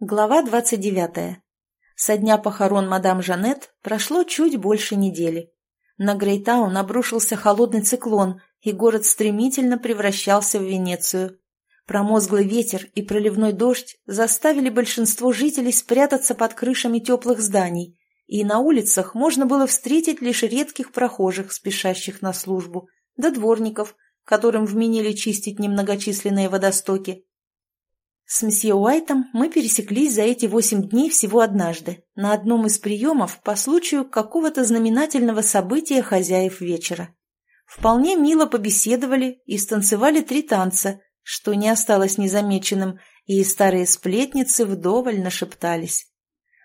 Глава 29. Со дня похорон мадам Жанет прошло чуть больше недели. На Грейтаун обрушился холодный циклон, и город стремительно превращался в Венецию. Промозглый ветер и проливной дождь заставили большинство жителей спрятаться под крышами теплых зданий, и на улицах можно было встретить лишь редких прохожих, спешащих на службу, да дворников, которым вменили чистить немногочисленные водостоки. С мсье Уайтом мы пересеклись за эти восемь дней всего однажды, на одном из приемов по случаю какого-то знаменательного события хозяев вечера. Вполне мило побеседовали и станцевали три танца, что не осталось незамеченным, и старые сплетницы вдоволь нашептались.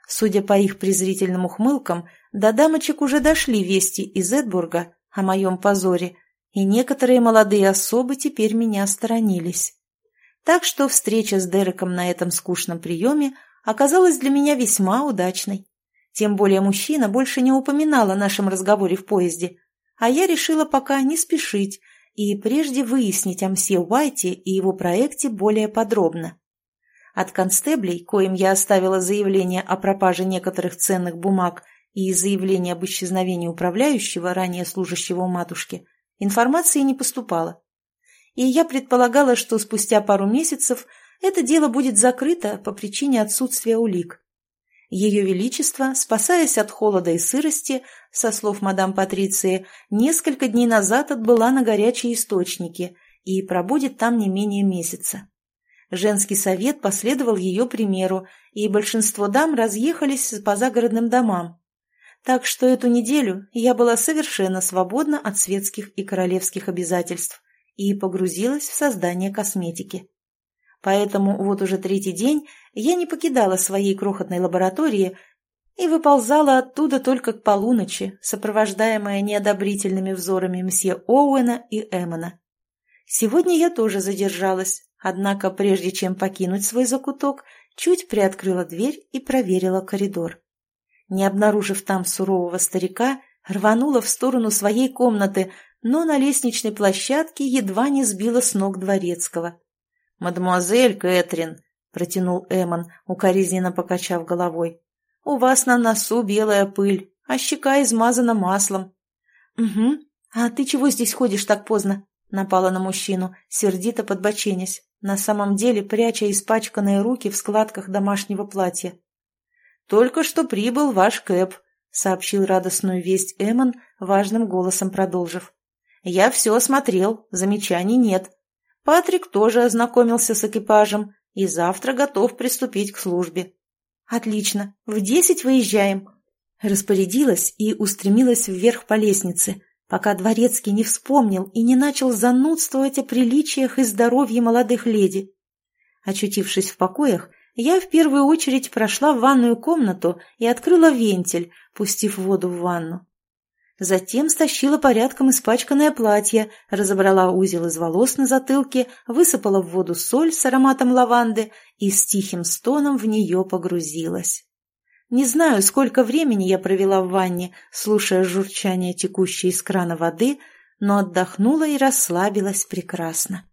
Судя по их презрительным ухмылкам, до дамочек уже дошли вести из Эдбурга о моем позоре, и некоторые молодые особы теперь меня сторонились. Так что встреча с Дереком на этом скучном приеме оказалась для меня весьма удачной. Тем более мужчина больше не упоминал о нашем разговоре в поезде, а я решила пока не спешить и прежде выяснить о мсье Уайте и его проекте более подробно. От констеблей, коим я оставила заявление о пропаже некоторых ценных бумаг и заявление об исчезновении управляющего, ранее служащего у матушки, информации не поступало и я предполагала, что спустя пару месяцев это дело будет закрыто по причине отсутствия улик. Ее Величество, спасаясь от холода и сырости, со слов мадам Патриции, несколько дней назад отбыла на горячие источники и пробудет там не менее месяца. Женский совет последовал ее примеру, и большинство дам разъехались по загородным домам. Так что эту неделю я была совершенно свободна от светских и королевских обязательств и погрузилась в создание косметики. Поэтому вот уже третий день я не покидала своей крохотной лаборатории и выползала оттуда только к полуночи, сопровождаемая неодобрительными взорами мсье Оуэна и Эммона. Сегодня я тоже задержалась, однако прежде чем покинуть свой закуток, чуть приоткрыла дверь и проверила коридор. Не обнаружив там сурового старика, рванула в сторону своей комнаты, но на лестничной площадке едва не сбила с ног дворецкого. «Мадемуазель Кэтрин», — протянул Эмон, укоризненно покачав головой, — «у вас на носу белая пыль, а щека измазана маслом». «Угу. А ты чего здесь ходишь так поздно?» — напала на мужчину, сердито подбоченясь, на самом деле пряча испачканные руки в складках домашнего платья. «Только что прибыл ваш Кэп», — сообщил радостную весть Эмон, важным голосом продолжив. Я все осмотрел, замечаний нет. Патрик тоже ознакомился с экипажем и завтра готов приступить к службе. Отлично, в десять выезжаем. Распорядилась и устремилась вверх по лестнице, пока дворецкий не вспомнил и не начал занудствовать о приличиях и здоровье молодых леди. Очутившись в покоях, я в первую очередь прошла в ванную комнату и открыла вентиль, пустив воду в ванну. Затем стащила порядком испачканное платье, разобрала узел из волос на затылке, высыпала в воду соль с ароматом лаванды и с тихим стоном в нее погрузилась. Не знаю, сколько времени я провела в ванне, слушая журчание текущей из крана воды, но отдохнула и расслабилась прекрасно.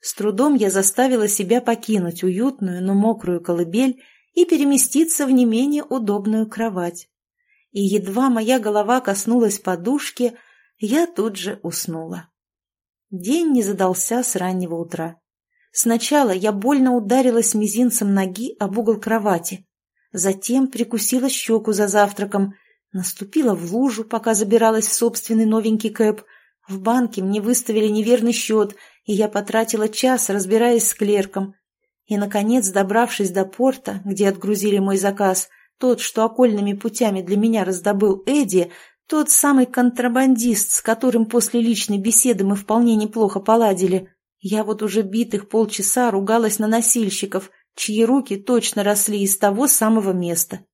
С трудом я заставила себя покинуть уютную, но мокрую колыбель и переместиться в не менее удобную кровать и едва моя голова коснулась подушки, я тут же уснула. День не задался с раннего утра. Сначала я больно ударилась мизинцем ноги об угол кровати, затем прикусила щеку за завтраком, наступила в лужу, пока забиралась в собственный новенький кэп. В банке мне выставили неверный счет, и я потратила час, разбираясь с клерком. И, наконец, добравшись до порта, где отгрузили мой заказ, тот, что окольными путями для меня раздобыл Эдди, тот самый контрабандист, с которым после личной беседы мы вполне неплохо поладили. Я вот уже битых полчаса ругалась на носильщиков, чьи руки точно росли из того самого места.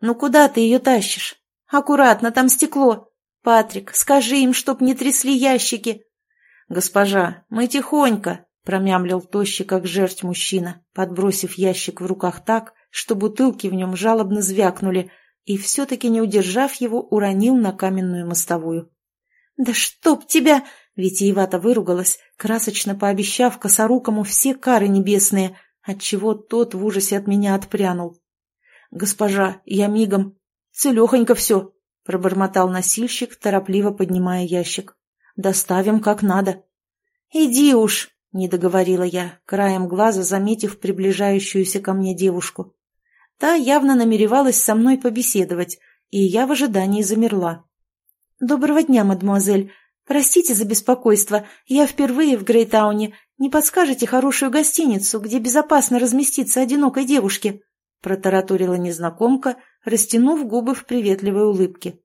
«Ну куда ты ее тащишь? Аккуратно, там стекло. Патрик, скажи им, чтоб не трясли ящики». «Госпожа, мы тихонько», — промямлил тощий, как жерть мужчина, подбросив ящик в руках так, что бутылки в нем жалобно звякнули, и все-таки, не удержав его, уронил на каменную мостовую. «Да чтоб тебя!» — витиевато выругалась, красочно пообещав косорукому все кары небесные, отчего тот в ужасе от меня отпрянул. «Госпожа, я мигом. Целехонько все», — пробормотал носильщик, торопливо поднимая ящик. «Доставим как надо». «Иди уж», — не договорила я, краем глаза заметив приближающуюся ко мне девушку. Та явно намеревалась со мной побеседовать, и я в ожидании замерла. «Доброго дня, мадемуазель. Простите за беспокойство. Я впервые в Грейтауне. Не подскажете хорошую гостиницу, где безопасно разместиться одинокой девушке?» Протараторила незнакомка, растянув губы в приветливой улыбке.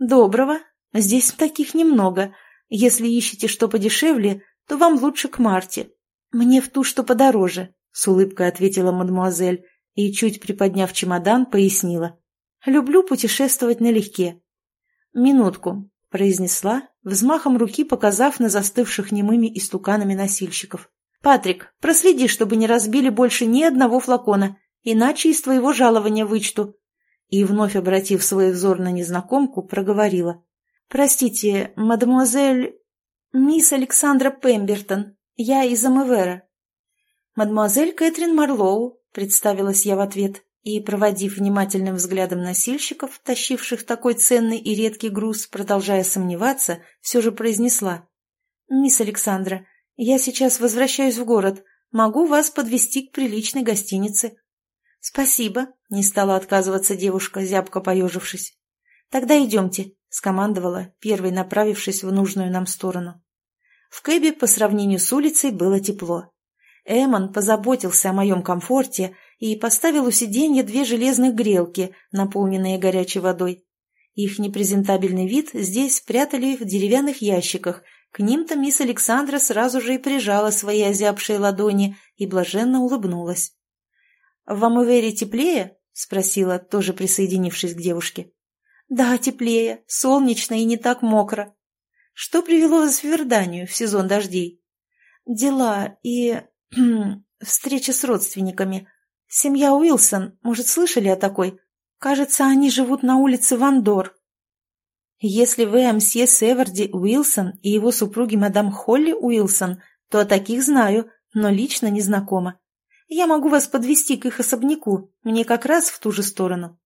«Доброго. Здесь таких немного. Если ищете что подешевле, то вам лучше к Марте. Мне в ту, что подороже», — с улыбкой ответила мадемуазель и, чуть приподняв чемодан, пояснила. «Люблю путешествовать налегке». «Минутку», — произнесла, взмахом руки показав на застывших немыми истуканами носильщиков. «Патрик, проследи, чтобы не разбили больше ни одного флакона, иначе из твоего жалования вычту». И, вновь обратив свой взор на незнакомку, проговорила. «Простите, мадемуазель... мисс Александра Пембертон, я из Амевера». «Мадемуазель Кэтрин Марлоу», — представилась я в ответ, и, проводив внимательным взглядом носильщиков, тащивших такой ценный и редкий груз, продолжая сомневаться, все же произнесла. «Мисс Александра, я сейчас возвращаюсь в город. Могу вас подвести к приличной гостинице». «Спасибо», — не стала отказываться девушка, зябко поежившись. «Тогда идемте», — скомандовала, первой направившись в нужную нам сторону. В кэбе по сравнению с улицей было тепло. Эмон позаботился о моем комфорте и поставил у сиденья две железных грелки, наполненные горячей водой. Их непрезентабельный вид здесь спрятали в деревянных ящиках. К ним-то мисс Александра сразу же и прижала свои озябшие ладони и блаженно улыбнулась. «Вам и Вери теплее?» — спросила, тоже присоединившись к девушке. «Да, теплее, солнечно и не так мокро. Что привело вас в Верданию в сезон дождей?» «Дела и... встреча с родственниками. Семья Уилсон, может, слышали о такой? Кажется, они живут на улице Вандор». «Если вы мсье Северди Уилсон и его супруги мадам Холли Уилсон, то о таких знаю, но лично не знакома. Я могу вас подвести к их особняку, мне как раз в ту же сторону».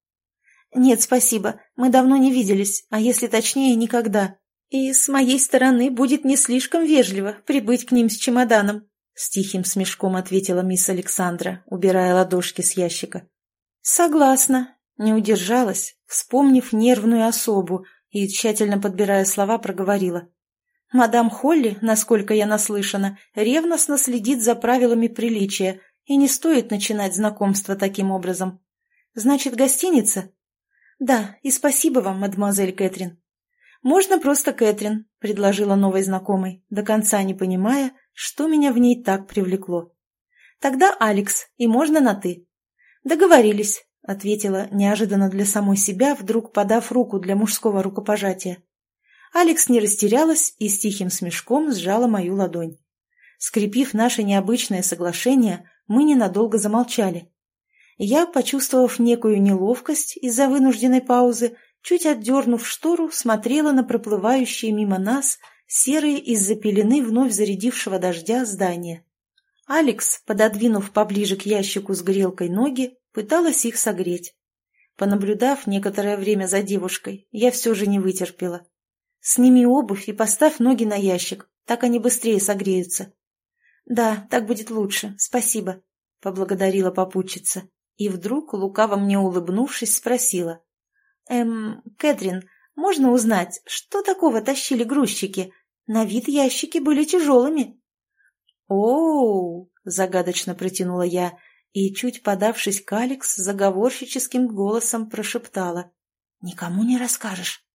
«Нет, спасибо, мы давно не виделись, а если точнее, никогда. И с моей стороны будет не слишком вежливо прибыть к ним с чемоданом», с тихим смешком ответила мисс Александра, убирая ладошки с ящика. «Согласна», не удержалась, вспомнив нервную особу и, тщательно подбирая слова, проговорила. «Мадам Холли, насколько я наслышана, ревностно следит за правилами приличия, и не стоит начинать знакомство таким образом. Значит, гостиница?» «Да, и спасибо вам, мадемуазель Кэтрин». «Можно просто Кэтрин», — предложила новой знакомой, до конца не понимая, что меня в ней так привлекло. «Тогда Алекс, и можно на «ты». «Договорились», — ответила неожиданно для самой себя, вдруг подав руку для мужского рукопожатия. Алекс не растерялась и с тихим смешком сжала мою ладонь. Скрепив наше необычное соглашение, мы ненадолго замолчали. Я, почувствовав некую неловкость из-за вынужденной паузы, чуть отдернув штору, смотрела на проплывающие мимо нас серые из-за пелены вновь зарядившего дождя здания. Алекс, пододвинув поближе к ящику с грелкой ноги, пыталась их согреть. Понаблюдав некоторое время за девушкой, я все же не вытерпела. «Сними обувь и поставь ноги на ящик, так они быстрее согреются». «Да, так будет лучше, спасибо», — поблагодарила попутчица. И вдруг, лукаво мне улыбнувшись, спросила. «Эм, Кэтрин, можно узнать, что такого тащили грузчики? На вид ящики были тяжелыми». «Оу!» — загадочно протянула я и, чуть подавшись к Алекс, заговорщическим голосом прошептала. «Никому не расскажешь?»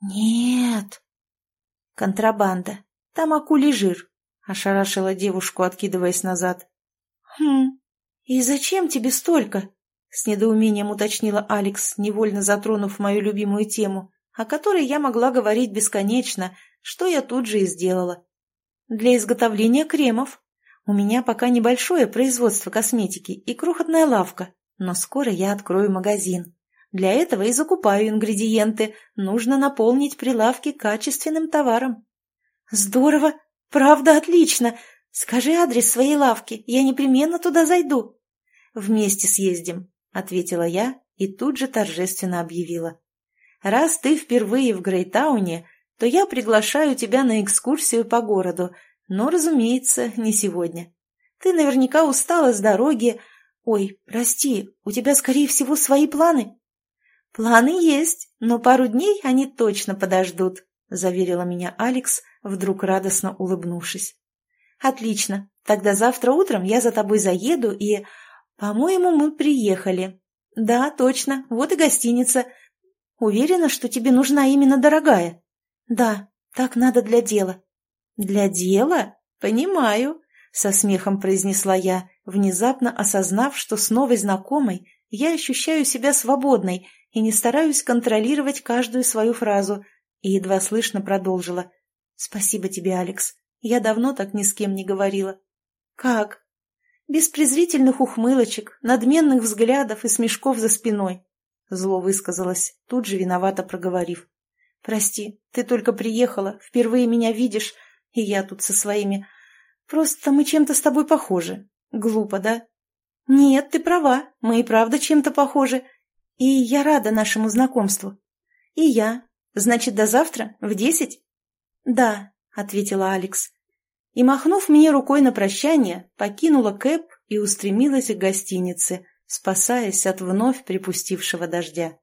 «Нет». «Контрабанда. Там акулий жир», — ошарашила девушку, откидываясь назад. «Хм, и зачем тебе столько?» С недоумением уточнила Алекс, невольно затронув мою любимую тему, о которой я могла говорить бесконечно, что я тут же и сделала. Для изготовления кремов. У меня пока небольшое производство косметики и крохотная лавка, но скоро я открою магазин. Для этого и закупаю ингредиенты, нужно наполнить прилавки качественным товаром. Здорово, правда отлично. Скажи адрес своей лавки, я непременно туда зайду. Вместе съездим, ответила я и тут же торжественно объявила. Раз ты впервые в Грейтауне, то я приглашаю тебя на экскурсию по городу, но, разумеется, не сегодня. Ты наверняка устала с дороги. Ой, прости, у тебя, скорее всего, свои планы. Планы есть, но пару дней они точно подождут, заверила меня Алекс, вдруг радостно улыбнувшись. «Отлично. Тогда завтра утром я за тобой заеду и... По-моему, мы приехали. Да, точно. Вот и гостиница. Уверена, что тебе нужна именно дорогая?» «Да, так надо для дела». «Для дела? Понимаю», — со смехом произнесла я, внезапно осознав, что с новой знакомой я ощущаю себя свободной и не стараюсь контролировать каждую свою фразу, и едва слышно продолжила. «Спасибо тебе, Алекс. Я давно так ни с кем не говорила». «Как?» «Без презрительных ухмылочек, надменных взглядов и смешков за спиной», — зло высказалась, тут же виновато проговорив. «Прости, ты только приехала, впервые меня видишь, и я тут со своими... Просто мы чем-то с тобой похожи. Глупо, да?» «Нет, ты права, мы и правда чем-то похожи. И я рада нашему знакомству». «И я. Значит, до завтра? В десять?» «Да», — ответила Алекс. И, махнув мне рукой на прощание, покинула Кэп и устремилась к гостинице, спасаясь от вновь припустившего дождя.